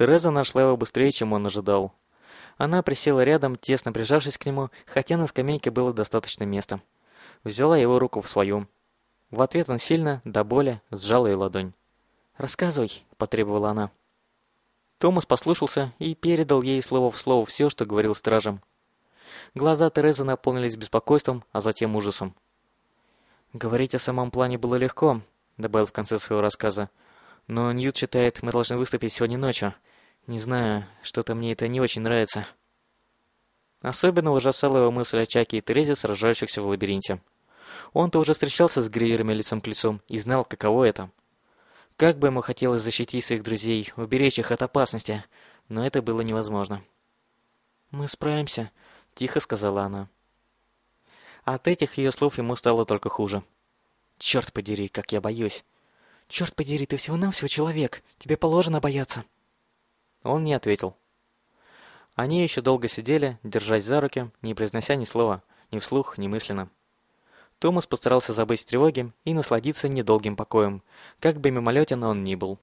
Тереза нашла его быстрее, чем он ожидал. Она присела рядом, тесно прижавшись к нему, хотя на скамейке было достаточно места. Взяла его руку в свою. В ответ он сильно, до боли, сжал ее ладонь. «Рассказывай», — потребовала она. Томас послушался и передал ей слово в слово все, что говорил стражем. Глаза Терезы наполнились беспокойством, а затем ужасом. «Говорить о самом плане было легко», — добавил в конце своего рассказа. «Но Ньют считает, мы должны выступить сегодня ночью. Не знаю, что-то мне это не очень нравится». Особенно ужасала его мысль о Чаке и Терезе, сражающихся в лабиринте. Он-то уже встречался с гриверами лицом к лицу и знал, каково это. Как бы ему хотелось защитить своих друзей, уберечь их от опасности, но это было невозможно. «Мы справимся», — тихо сказала она. От этих ее слов ему стало только хуже. «Черт подери, как я боюсь!» «Черт подери, ты всего-навсего человек, тебе положено бояться!» Он не ответил. Они еще долго сидели, держась за руки, не произнося ни слова, ни вслух, ни мысленно. Томас постарался забыть тревоги и насладиться недолгим покоем, как бы мимолетен он ни был.